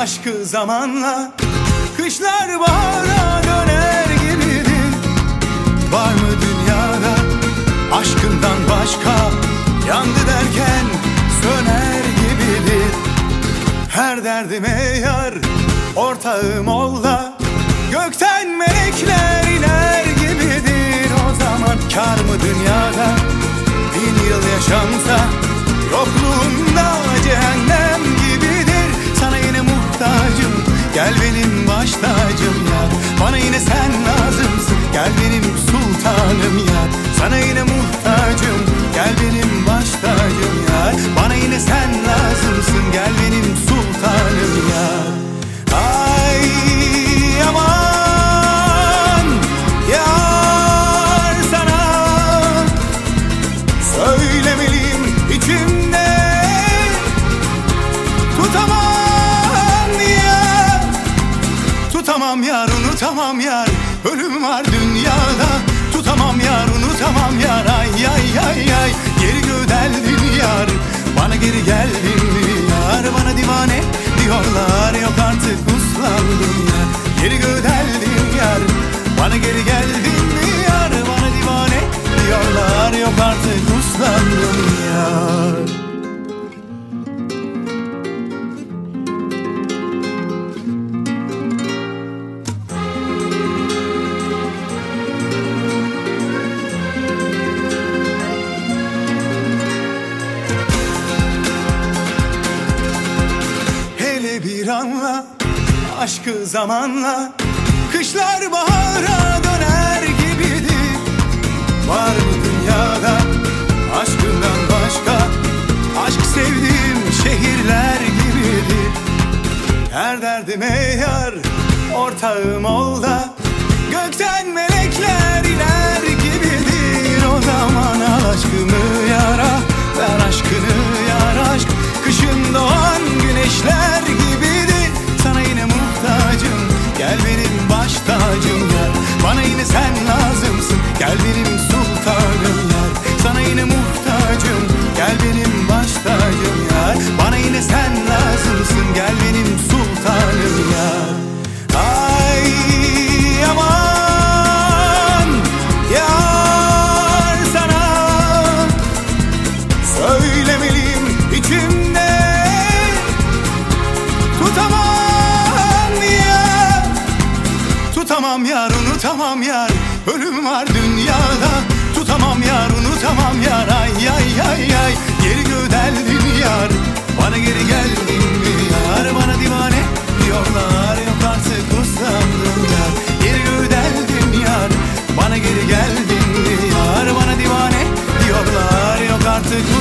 Aşkı zamanla. Kışlar bahara döner gibidir. Var mı dünyada Aşkından başka? Yandı derken söner gibidir. Her derdime yar Ortağım ol da Gökten melekler iner sen lazımsın. Gel benim sultanım ya. Sana yine muhtacım. Gel benim baş tacım ya. Bana yine sen lazımsın. Gel benim sultanım ya. Ay aman. Yar sana. Söylemeliyim içimde. Tutamam Tutamam yar unutamam yar. Ölüm var dünyada. Tutamam yar unutamam yar. Ay ay ay ay. Geri gödeldin yar. Bana geri geldin yar? Bana divane diyorlar. Yok artık uslandım yar. Geri gödeldin yar. Bana geri geldin Hele bir anla aşkı zamanla Kışlar bahara döner gibidir Var mı dünyada aşkından başka? Aşk sevdiğim şehirler gibidir Her derdime yar ortağım ol da Unutamam yar unutamam yar. Ölüm var dünyada. Tutamam yar unutamam yar. Ay ay ay ay. Geri gödeldin yar. Bana geri geldin mi yar? Bana divane diyorlar. Yok artık usandım yar. Geri gödeldin yar. Bana geri geldin mi yar? Bana divane diyorlar. Yok artık usandım